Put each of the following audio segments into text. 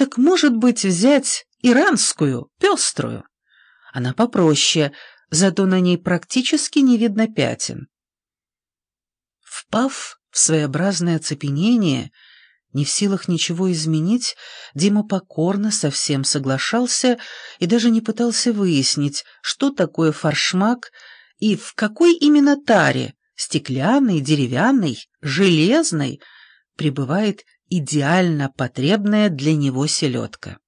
Так, может быть, взять иранскую, пеструю? Она попроще, зато на ней практически не видно пятен. Впав в своеобразное оцепенение, не в силах ничего изменить, Дима покорно совсем соглашался и даже не пытался выяснить, что такое форшмак и в какой именно таре, стеклянной, деревянной, железной, пребывает идеально потребная для него селедка.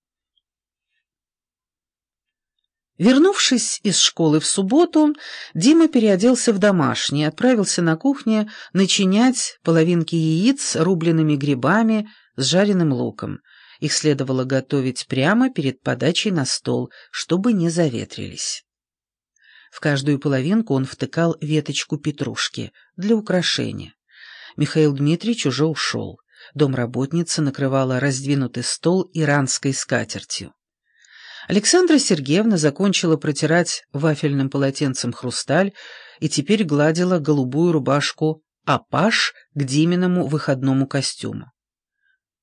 Вернувшись из школы в субботу, Дима переоделся в домашний отправился на кухню начинять половинки яиц рубленными грибами с жареным луком. Их следовало готовить прямо перед подачей на стол, чтобы не заветрились. В каждую половинку он втыкал веточку петрушки для украшения. Михаил Дмитриевич уже ушел. Домработница накрывала раздвинутый стол иранской скатертью. Александра Сергеевна закончила протирать вафельным полотенцем хрусталь и теперь гладила голубую рубашку «Апаш» к Диминому выходному костюму.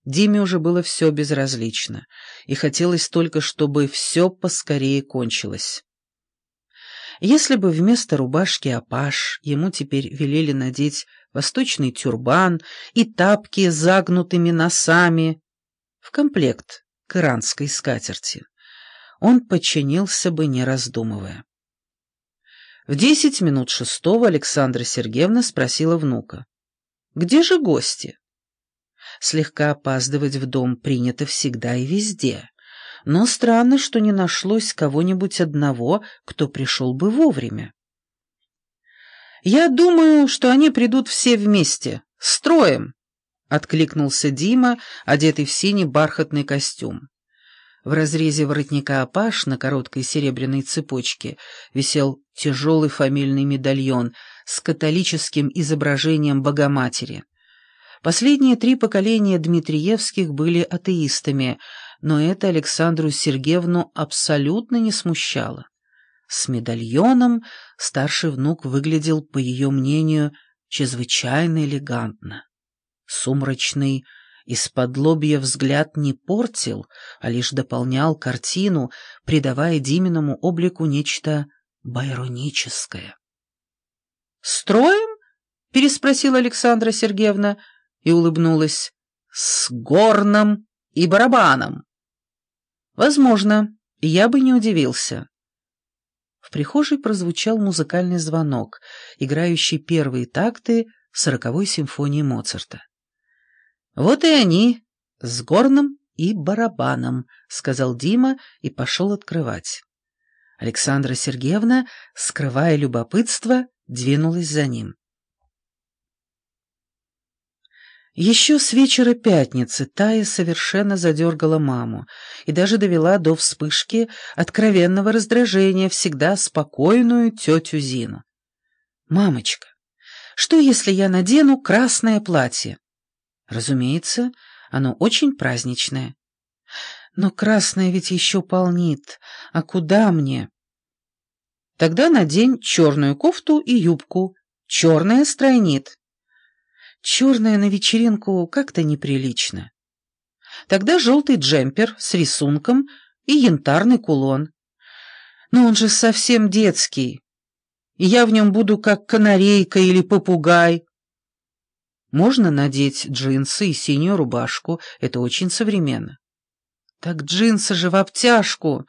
Диме уже было все безразлично, и хотелось только, чтобы все поскорее кончилось. Если бы вместо рубашки «Апаш» ему теперь велели надеть восточный тюрбан и тапки с загнутыми носами в комплект к иранской скатерти, он подчинился бы, не раздумывая. В десять минут шестого Александра Сергеевна спросила внука. «Где же гости?» Слегка опаздывать в дом принято всегда и везде, но странно, что не нашлось кого-нибудь одного, кто пришел бы вовремя. «Я думаю, что они придут все вместе, строем», — откликнулся Дима, одетый в синий бархатный костюм. В разрезе воротника Апаш на короткой серебряной цепочке висел тяжелый фамильный медальон с католическим изображением Богоматери. Последние три поколения Дмитриевских были атеистами, но это Александру Сергеевну абсолютно не смущало. С медальоном старший внук выглядел, по ее мнению, чрезвычайно элегантно. Сумрачный, из-под лобья взгляд не портил, а лишь дополнял картину, придавая Диминому облику нечто байроническое. «Строим?» — переспросила Александра Сергеевна и улыбнулась. «С горном и барабаном». «Возможно, я бы не удивился». В прихожей прозвучал музыкальный звонок, играющий первые такты сороковой симфонии Моцарта. «Вот и они, с горном и барабаном», — сказал Дима и пошел открывать. Александра Сергеевна, скрывая любопытство, двинулась за ним. Еще с вечера пятницы Тая совершенно задергала маму и даже довела до вспышки откровенного раздражения всегда спокойную тетю Зину. «Мамочка, что если я надену красное платье?» Разумеется, оно очень праздничное. Но красное ведь еще полнит. А куда мне? Тогда надень черную кофту и юбку. Черная стройнит. Черная на вечеринку как-то неприлично. Тогда желтый джемпер с рисунком и янтарный кулон. Но он же совсем детский. Я в нем буду как канарейка или попугай. Можно надеть джинсы и синюю рубашку, это очень современно. Так джинсы же в обтяжку,